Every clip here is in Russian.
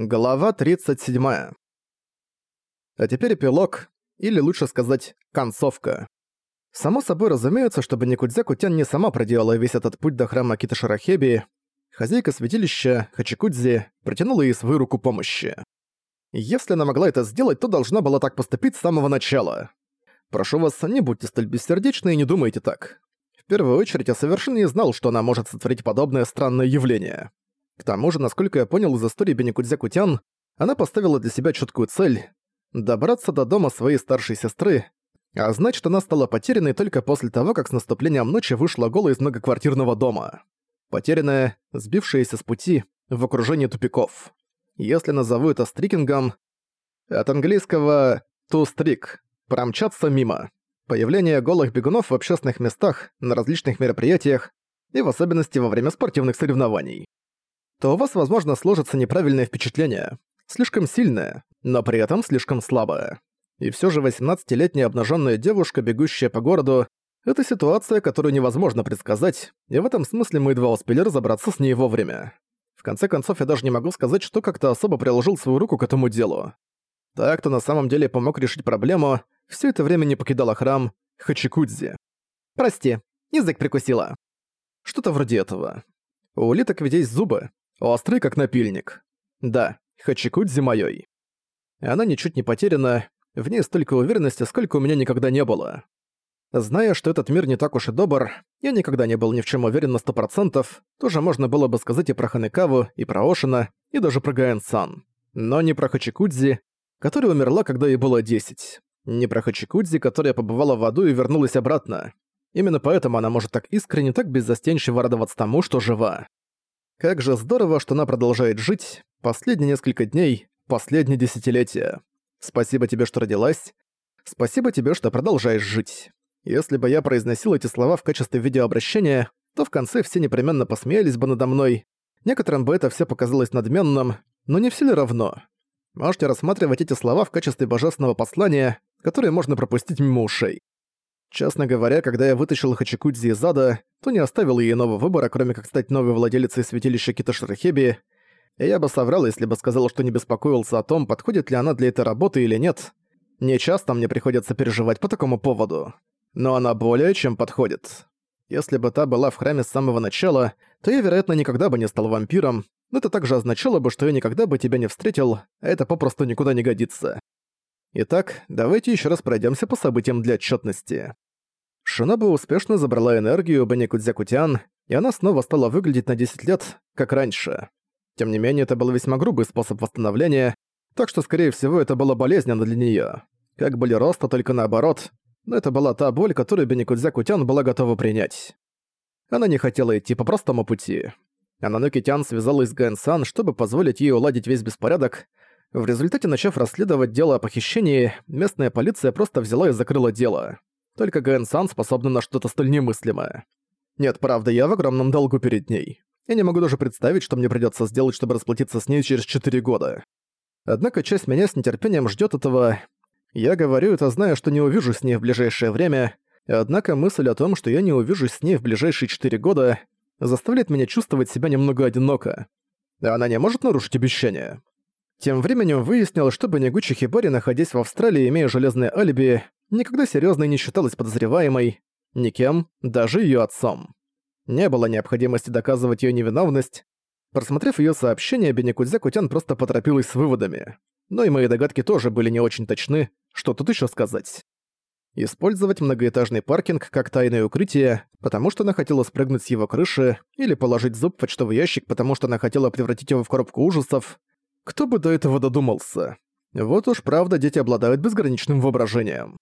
Глава 37. А теперь эпилог, или лучше сказать, концовка. Само собой разумеется, чтобы Никудзя-Кутян не сама проделала весь этот путь до храма Кита-Шарахеби, хозяйка святилища, Хачикудзи, протянула ей свою руку помощи. Если она могла это сделать, то должна была так поступить с самого начала. Прошу вас, не будьте столь бессердечны и не думайте так. В первую очередь, я совершенно не знал, что она может сотворить подобное странное явление. К тому же, насколько я понял из истории Беникудзя-Кутян, она поставила для себя четкую цель — добраться до дома своей старшей сестры, а значит, она стала потерянной только после того, как с наступлением ночи вышла голая из многоквартирного дома. Потерянная, сбившаяся с пути, в окружении тупиков. Если назову это стрикингом, от английского «to streak» — промчаться мимо. Появление голых бегунов в общественных местах, на различных мероприятиях и в особенности во время спортивных соревнований то у вас, возможно, сложится неправильное впечатление. Слишком сильное, но при этом слишком слабое. И все же 18-летняя обнаженная девушка, бегущая по городу, это ситуация, которую невозможно предсказать, и в этом смысле мы едва успели разобраться с ней вовремя. В конце концов, я даже не могу сказать, что как-то особо приложил свою руку к этому делу. Так, кто на самом деле помог решить проблему, все это время не покидала храм Хачикудзи. Прости, язык прикусила. Что-то вроде этого. У улиток ведь есть зубы, Острый, как напильник. Да, Хачикудзи моёй. Она ничуть не потеряна, в ней столько уверенности, сколько у меня никогда не было. Зная, что этот мир не так уж и добр, я никогда не был ни в чем уверен на сто процентов, тоже можно было бы сказать и про Ханекаву, и про Ошина, и даже про Гаэн-сан. Но не про Хачикудзи, которая умерла, когда ей было 10. Не про Хачикудзи, которая побывала в аду и вернулась обратно. Именно поэтому она может так искренне, так беззастенчиво радоваться тому, что жива. Как же здорово, что она продолжает жить. Последние несколько дней, последние десятилетия. Спасибо тебе, что родилась. Спасибо тебе, что продолжаешь жить. Если бы я произносил эти слова в качестве видеообращения, то в конце все непременно посмеялись бы надо мной. Некоторым бы это все показалось надменным, но не все ли равно? Можете рассматривать эти слова в качестве божественного послания, которое можно пропустить мимо ушей. Честно говоря, когда я вытащил Хачикудзи из ада, то не оставил ей иного выбора, кроме как стать новой владелицей святилища Киташрахеби, и я бы соврал, если бы сказал, что не беспокоился о том, подходит ли она для этой работы или нет. Не часто мне приходится переживать по такому поводу. Но она более чем подходит. Если бы та была в храме с самого начала, то я, вероятно, никогда бы не стал вампиром, но это также означало бы, что я никогда бы тебя не встретил, а это попросту никуда не годится. Итак, давайте еще раз пройдемся по событиям для отчетности. Шиноба успешно забрала энергию Бенни Кудзякутян, и она снова стала выглядеть на 10 лет, как раньше. Тем не менее, это был весьма грубый способ восстановления, так что, скорее всего, это было болезненно для нее. Как были роста, только наоборот, но это была та боль, которую Бенни Кудзякутян была готова принять. Она не хотела идти по простому пути. Ананоки Тян связалась с Гэн-сан, чтобы позволить ей уладить весь беспорядок, в результате, начав расследовать дело о похищении, местная полиция просто взяла и закрыла дело. Только Гэн-сан способна на что-то столь немыслимое. Нет, правда, я в огромном долгу перед ней. Я не могу даже представить, что мне придётся сделать, чтобы расплатиться с ней через 4 года. Однако часть меня с нетерпением ждёт этого. Я говорю это, зная, что не увижу с ней в ближайшее время, однако мысль о том, что я не увижусь с ней в ближайшие 4 года, заставляет меня чувствовать себя немного одиноко. Она не может нарушить обещание. Тем временем выяснил, что Банигучи Хибари, находясь в Австралии, имея железное алиби, никогда серьезно не считалась подозреваемой, никем, даже ее отцом. Не было необходимости доказывать ее невиновность. Просмотрев ее сообщение, Беникудзя Кутян просто поторопилась с выводами. Но и мои догадки тоже были не очень точны, что тут еще сказать. Использовать многоэтажный паркинг как тайное укрытие, потому что она хотела спрыгнуть с его крыши, или положить зуб в почтовый ящик, потому что она хотела превратить его в коробку ужасов, кто бы до этого додумался? Вот уж правда дети обладают безграничным воображением.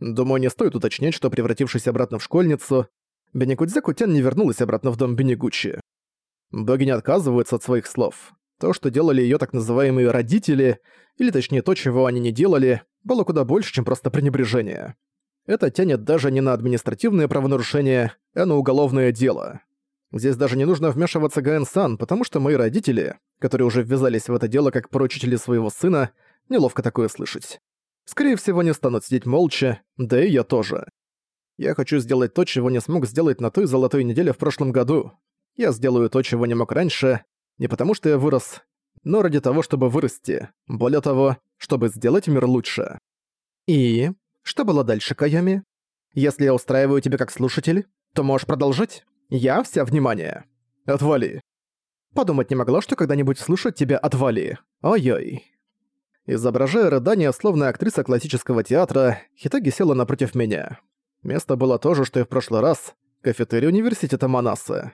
Думаю, не стоит уточнять, что превратившись обратно в школьницу, Беникудзе Кутян не вернулась обратно в дом Бенигучи. Боги не отказываются от своих слов. То, что делали её так называемые «родители», или точнее то, чего они не делали, было куда больше, чем просто пренебрежение. Это тянет даже не на административное правонарушение, а на уголовное дело. Здесь даже не нужно вмешиваться Гаэн-сан, потому что мои родители, которые уже ввязались в это дело как поручители своего сына, неловко такое слышать. Скорее всего, не станут сидеть молча, да и я тоже. Я хочу сделать то, чего не смог сделать на той золотой неделе в прошлом году. Я сделаю то, чего не мог раньше, не потому что я вырос, но ради того, чтобы вырасти. Более того, чтобы сделать мир лучше. И? Что было дальше, Кайоми? Если я устраиваю тебя как слушатель, то можешь продолжать. Я вся внимание. Отвали. Подумать не могла, что когда-нибудь слушать тебя отвали. Ой-ой. Изображая рыдание, словно актриса классического театра, Хитаги села напротив меня. Место было то же, что и в прошлый раз, кафетерий университета Манасы.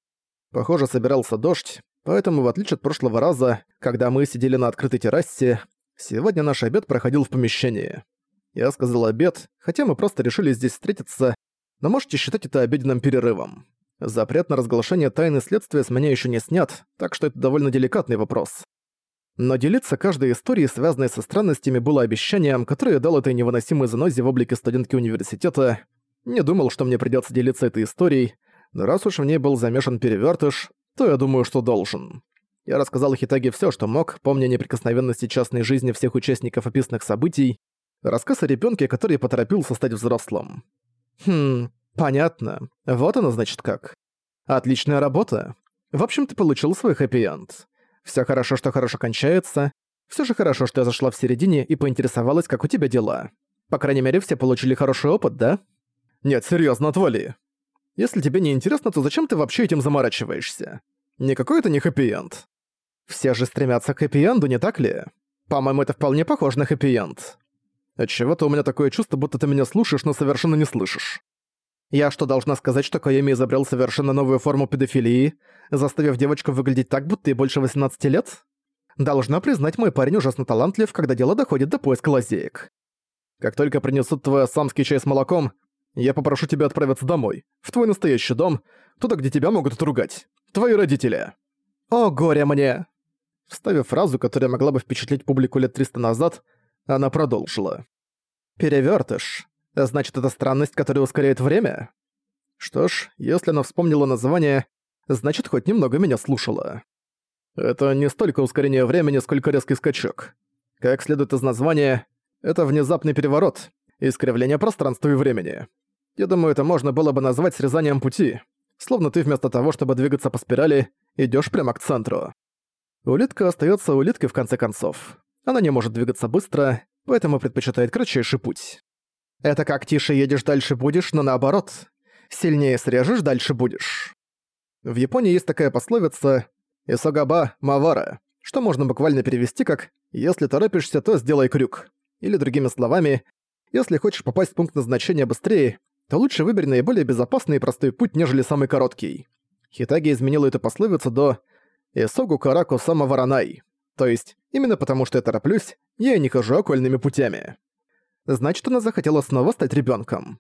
Похоже, собирался дождь, поэтому, в отличие от прошлого раза, когда мы сидели на открытой террасе, сегодня наш обед проходил в помещении. Я сказал обед, хотя мы просто решили здесь встретиться, но можете считать это обеденным перерывом. Запрет на разглашение тайны следствия с меня еще не снят, так что это довольно деликатный вопрос. Но делиться каждой историей, связанной со странностями, было обещанием, которое дал этой невыносимой занозе в облике студентки университета. Не думал, что мне придется делиться этой историей, но раз уж в ней был замешан перевертыш, то я думаю, что должен. Я рассказал Хитаге все, что мог, помня неприкосновенности частной жизни всех участников описанных событий, рассказ о ребенке, который поторопился стать взрослым. Хм, понятно. Вот оно значит как. Отличная работа. В общем, ты получил свой хэппи-энд. Всё хорошо, что хорошо кончается. Всё же хорошо, что я зашла в середине и поинтересовалась, как у тебя дела. По крайней мере, все получили хороший опыт, да? Нет, серьёзно, отвали. Если тебе не интересно, то зачем ты вообще этим заморачиваешься? Никакой это не хэппи-энд. Все же стремятся к хэппи-энду, не так ли? По-моему, это вполне похоже на хэппи-энд. Отчего-то у меня такое чувство, будто ты меня слушаешь, но совершенно не слышишь. Я что, должна сказать, что Коэми изобрел совершенно новую форму педофилии, заставив девочку выглядеть так, будто ей больше 18 лет? Должна признать, мой парень ужасно талантлив, когда дело доходит до поиска лазеек. Как только принесут твой ассамский чай с молоком, я попрошу тебя отправиться домой, в твой настоящий дом, туда, где тебя могут отругать. Твои родители. О, горе мне!» Вставив фразу, которая могла бы впечатлить публику лет 300 назад, она продолжила. «Перевёртыш. Значит, это странность, которая ускоряет время?» Что ж, если она вспомнила название, значит, хоть немного меня слушала. Это не столько ускорение времени, сколько резкий скачок. Как следует из названия, это внезапный переворот, искривление пространства и времени. Я думаю, это можно было бы назвать срезанием пути, словно ты вместо того, чтобы двигаться по спирали, идёшь прямо к центру. Улитка остаётся улиткой в конце концов. Она не может двигаться быстро, поэтому предпочитает кратчайший путь. Это как тише едешь, дальше будешь, но наоборот. Сильнее срежешь, дальше будешь. В Японии есть такая пословица «Исогаба Мавара», что можно буквально перевести как «если торопишься, то сделай крюк». Или другими словами, если хочешь попасть в пункт назначения быстрее, то лучше выбери наиболее безопасный и простой путь, нежели самый короткий. Хитаги изменила эту пословицу до «Исогу караку самоваранай», то есть, именно потому что я тороплюсь, я и не хожу окольными путями. Значит, она захотела снова стать ребенком.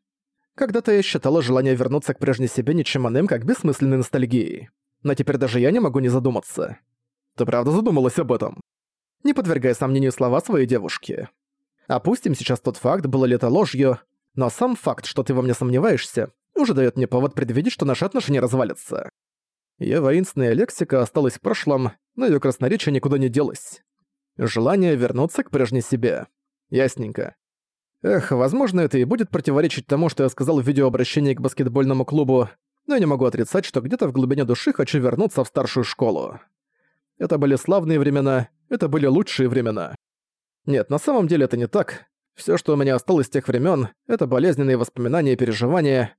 Когда-то я считала желание вернуться к прежней себе ничем иным, как бессмысленной ностальгией. Но теперь даже я не могу не задуматься. Ты правда задумалась об этом? Не подвергай сомнению слова своей девушки. Опустим сейчас тот факт, было ли это ложью, но сам факт, что ты во мне сомневаешься, уже дает мне повод предвидеть, что наши отношения развалятся. Её воинственная лексика осталась в прошлом, но её красноречие никуда не делось. Желание вернуться к прежней себе. Ясненько. Эх, возможно, это и будет противоречить тому, что я сказал в видеообращении к баскетбольному клубу, но я не могу отрицать, что где-то в глубине души хочу вернуться в старшую школу. Это были славные времена, это были лучшие времена. Нет, на самом деле это не так. Всё, что у меня осталось с тех времён, это болезненные воспоминания и переживания,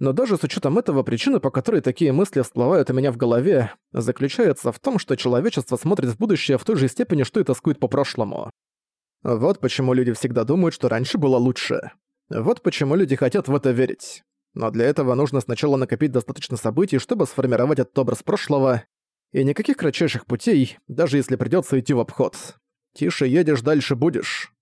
но даже с учетом этого причина, по которой такие мысли всплывают у меня в голове, заключается в том, что человечество смотрит в будущее в той же степени, что и тоскует по прошлому. Вот почему люди всегда думают, что раньше было лучше. Вот почему люди хотят в это верить. Но для этого нужно сначала накопить достаточно событий, чтобы сформировать этот образ прошлого, и никаких кратчайших путей, даже если придётся идти в обход. Тише едешь, дальше будешь.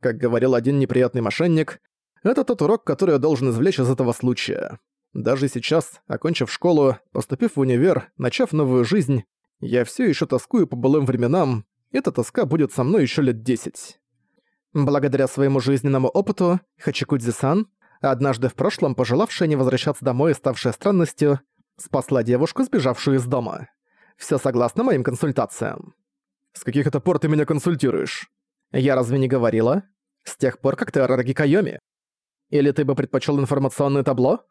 Как говорил один неприятный мошенник, это тот урок, который я должен извлечь из этого случая. Даже сейчас, окончив школу, поступив в универ, начав новую жизнь, я все еще тоскую по былым временам, эта тоска будет со мной еще лет десять. Благодаря своему жизненному опыту, Хачикудзи-сан, однажды в прошлом пожелавшая не возвращаться домой и ставшая странностью, спасла девушку, сбежавшую из дома. Все согласно моим консультациям. С каких это пор ты меня консультируешь? Я разве не говорила? С тех пор, как ты Арараги Кайоми. Или ты бы предпочел информационное табло?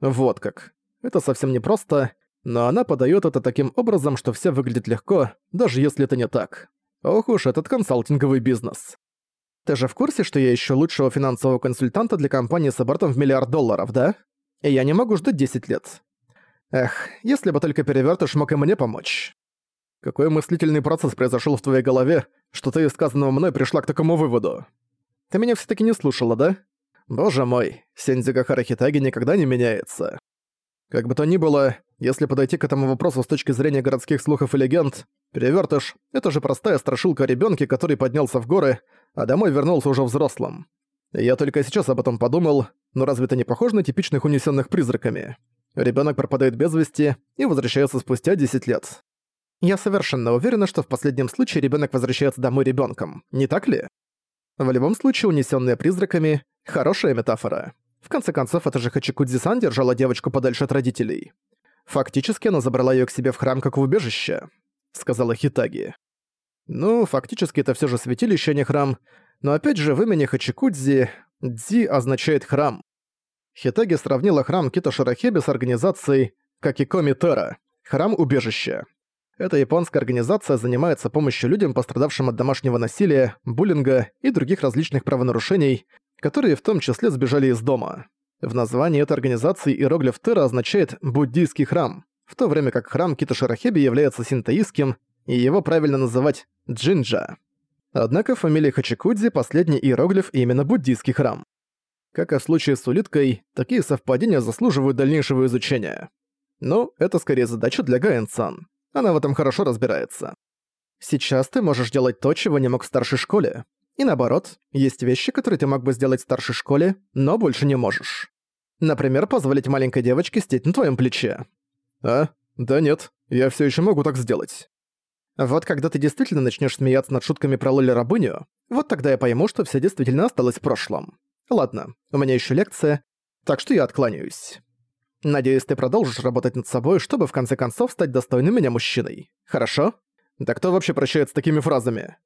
Вот как. Это совсем непросто, но она подает это таким образом, что все выглядит легко, даже если это не так. Ох уж этот консалтинговый бизнес. Ты же в курсе, что я ищу лучшего финансового консультанта для компании с оборотом в миллиард долларов, да? И я не могу ждать 10 лет. Эх, если бы только перевертыш мог и мне помочь. Какой мыслительный процесс произошел в твоей голове, что ты из сказанного мной пришла к такому выводу? Ты меня все таки не слушала, да? Боже мой, Сензига Харахитаги никогда не меняется. Как бы то ни было, если подойти к этому вопросу с точки зрения городских слухов и легенд, перевертыш — это же простая страшилка ребенке, который поднялся в горы, а домой вернулся уже взрослым. Я только сейчас об этом подумал, но разве это не похоже на типичных унесенных призраками? Ребенок пропадает без вести и возвращается спустя 10 лет. Я совершенно уверена, что в последнем случае ребенок возвращается домой ребенком, не так ли? В любом случае, унесенные призраками — хорошая метафора. В конце концов, это же Хачикудзи-сан держала девочку подальше от родителей. Фактически она забрала её к себе в храм как в убежище, сказала Хитаги. Ну, фактически это всё же святилище, а не храм, но опять же в имени Хачикудзи «дзи» означает «храм». Хитаги сравнила храм Кито Шарахеби с организацией Какикоми Тера – храм-убежище. Эта японская организация занимается помощью людям, пострадавшим от домашнего насилия, буллинга и других различных правонарушений, которые в том числе сбежали из дома. В названии этой организации иероглиф Тера означает «буддийский храм», в то время как храм Китоширахеби является синтоистским, и его правильно называть Джинджа. Однако в фамилии Хачикудзи последний иероглиф именно буддийский храм. Как и в случае с улиткой, такие совпадения заслуживают дальнейшего изучения. Но это скорее задача для Гаэн-сан. Она в этом хорошо разбирается. Сейчас ты можешь делать то, чего не мог в старшей школе. И наоборот, есть вещи, которые ты мог бы сделать в старшей школе, но больше не можешь. Например, позволить маленькой девочке сидеть на твоем плече. А? Да нет, я все еще могу так сделать. Вот когда ты действительно начнешь смеяться над шутками про Лоли-рабыню, вот тогда я пойму, что все действительно осталось в прошлом. Ладно, у меня еще лекция, так что я откланяюсь. Надеюсь, ты продолжишь работать над собой, чтобы в конце концов стать достойным меня мужчиной. Хорошо? Да кто вообще прощается с такими фразами?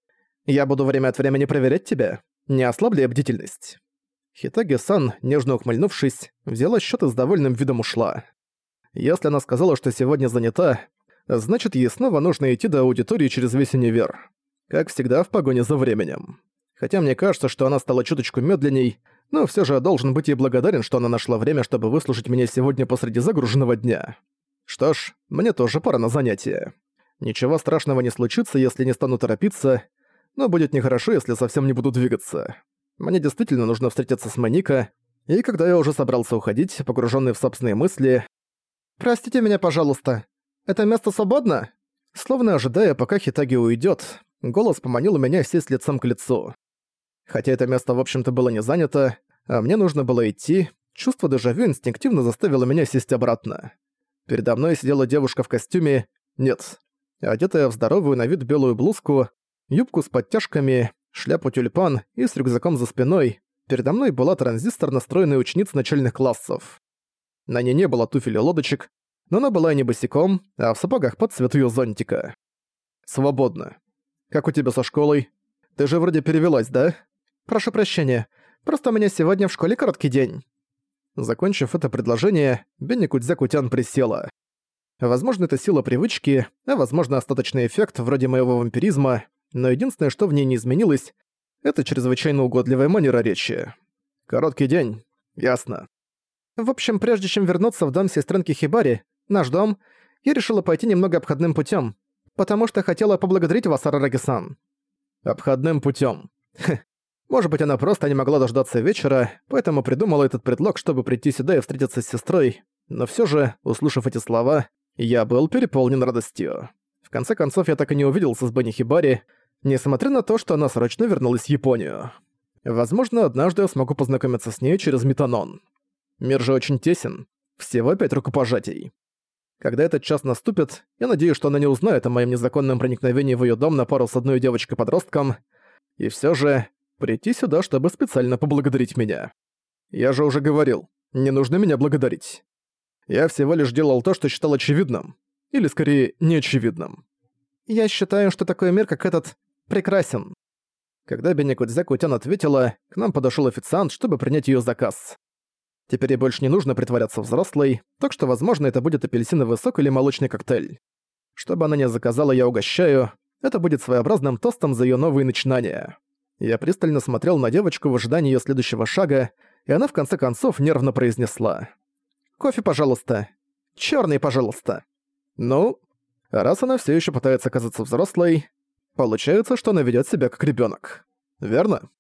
Я буду время от времени проверять тебя. Не ослабли бдительность». Хитаги-сан, нежно ухмыльнувшись, взяла счет и с довольным видом ушла. Если она сказала, что сегодня занята, значит, ей снова нужно идти до аудитории через весь универ. Как всегда, в погоне за временем. Хотя мне кажется, что она стала чуточку медленней, но все же я должен быть ей благодарен, что она нашла время, чтобы выслушать меня сегодня посреди загруженного дня. Что ж, мне тоже пора на занятия. Ничего страшного не случится, если не стану торопиться, но будет нехорошо, если совсем не буду двигаться. Мне действительно нужно встретиться с Маника, и когда я уже собрался уходить, погруженный в собственные мысли... «Простите меня, пожалуйста. Это место свободно?» Словно ожидая, пока Хитаги уйдет, голос поманил меня сесть лицом к лицу. Хотя это место, в общем-то, было не занято, а мне нужно было идти, чувство дежавю инстинктивно заставило меня сесть обратно. Передо мной сидела девушка в костюме, нет, одетая в здоровую на вид белую блузку, юбку с подтяжками, шляпу тюльпан и с рюкзаком за спиной, передо мной была транзистор, настроенная ученица начальных классов. На ней не было туфель и лодочек, но она была не босиком, а в сапогах под цвет её зонтика. «Свободно. Как у тебя со школой? Ты же вроде перевелась, да?» «Прошу прощения. Просто у меня сегодня в школе короткий день». Закончив это предложение, Бенни Кудзя-Кутян присела. Возможно, это сила привычки, а возможно, остаточный эффект, вроде моего вампиризма, но единственное, что в ней не изменилось, это чрезвычайно угодливая манера речи. Короткий день. Ясно. В общем, прежде чем вернуться в дом сестренки Хибари, наш дом, я решила пойти немного обходным путем, потому что хотела поблагодарить вас, Арараги-сан. Обходным путем. Может быть, она просто не могла дождаться вечера, поэтому придумала этот предлог, чтобы прийти сюда и встретиться с сестрой, но все же, услышав эти слова, я был переполнен радостью. В конце концов, я так и не увиделся с Бенни Хибари, несмотря на то, что она срочно вернулась в Японию. Возможно, однажды я смогу познакомиться с ней через Метанон. Мир же очень тесен. Всего пять рукопожатий. Когда этот час наступит, я надеюсь, что она не узнает о моем незаконном проникновении в ее дом на пару с одной девочкой-подростком. И все же, прийти сюда, чтобы специально поблагодарить меня. Я же уже говорил, не нужно меня благодарить. Я всего лишь делал то, что считал очевидным. Или, скорее, неочевидным. Я считаю, что такой мир, как этот, прекрасен. Когда Бенекудзя Кутян ответила, к нам подошел официант, чтобы принять ее заказ. Теперь ей больше не нужно притворяться взрослой, так что, возможно, это будет апельсиновый сок или молочный коктейль. Чтобы она не заказала, я угощаю, Это будет своеобразным тостом за её новые начинания. Я пристально смотрел на девочку в ожидании её следующего шага, и она в конце концов нервно произнесла. «Кофе, пожалуйста. Чёрный, пожалуйста». Ну, раз она всё ещё пытается казаться взрослой, получается, что она ведёт себя как ребёнок. Верно?